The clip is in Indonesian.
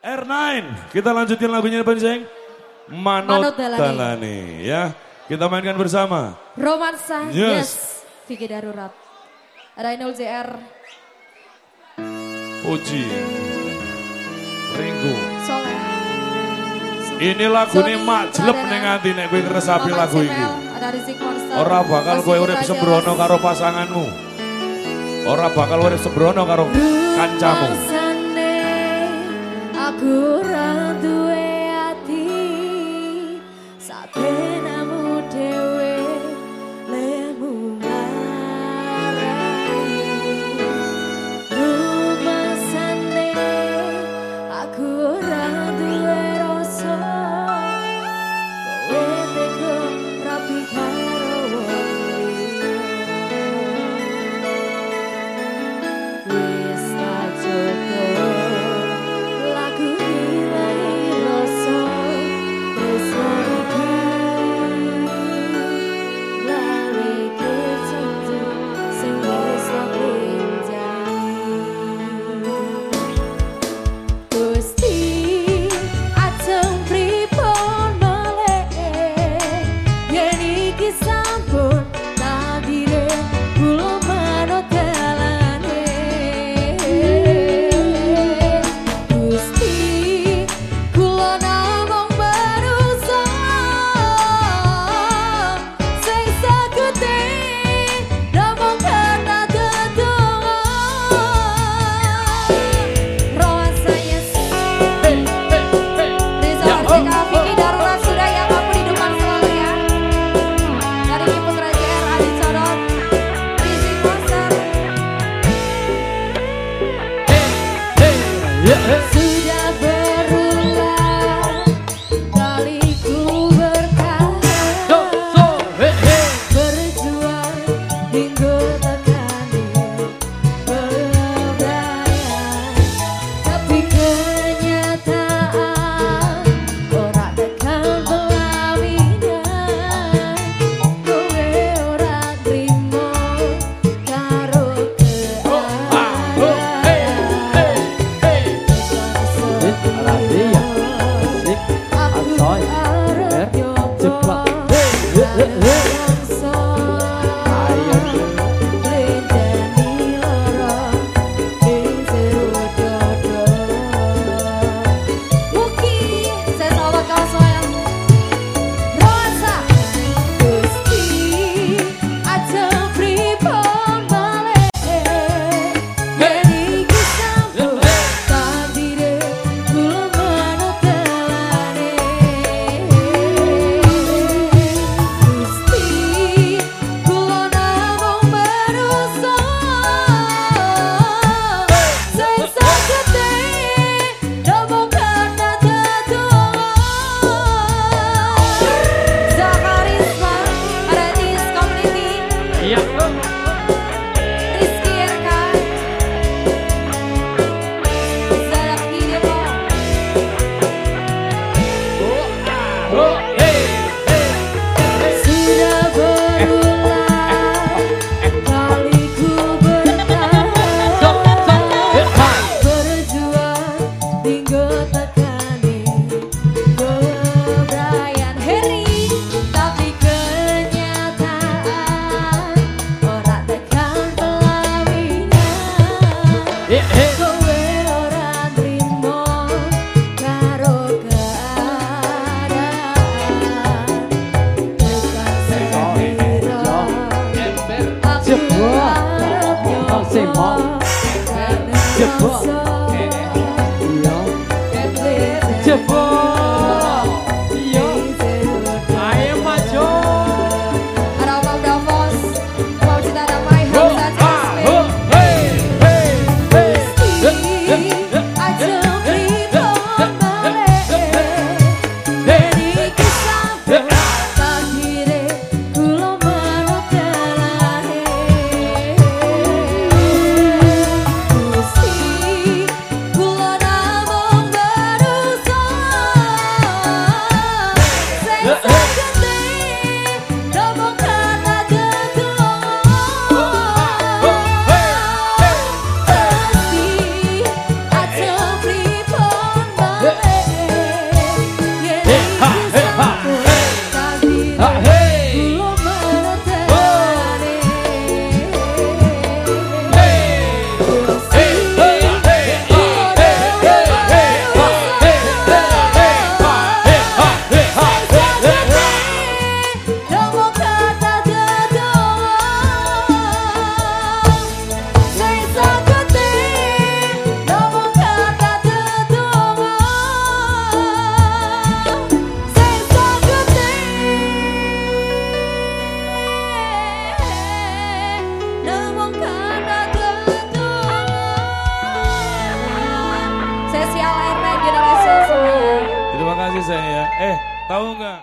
R9, kita lanjutin lagunya Penceng. Manut, Manut Dalani. Dalani. Ya, kita mainkan bersama. Romansa, Yes. yes. Vicky Darurat. Rainul JR, Puji. Ringo. Soleh. Ini lagu ini mak jelep ning ati nek kowe ngresapi Maman lagu iki. Monster. Ora bakal kowe urip sembrono karo pasanganmu. Ora bakal urip sembrono karo kancamu. aku ratu duwe rồi Yeah. Saya. Eh, tahu nggak?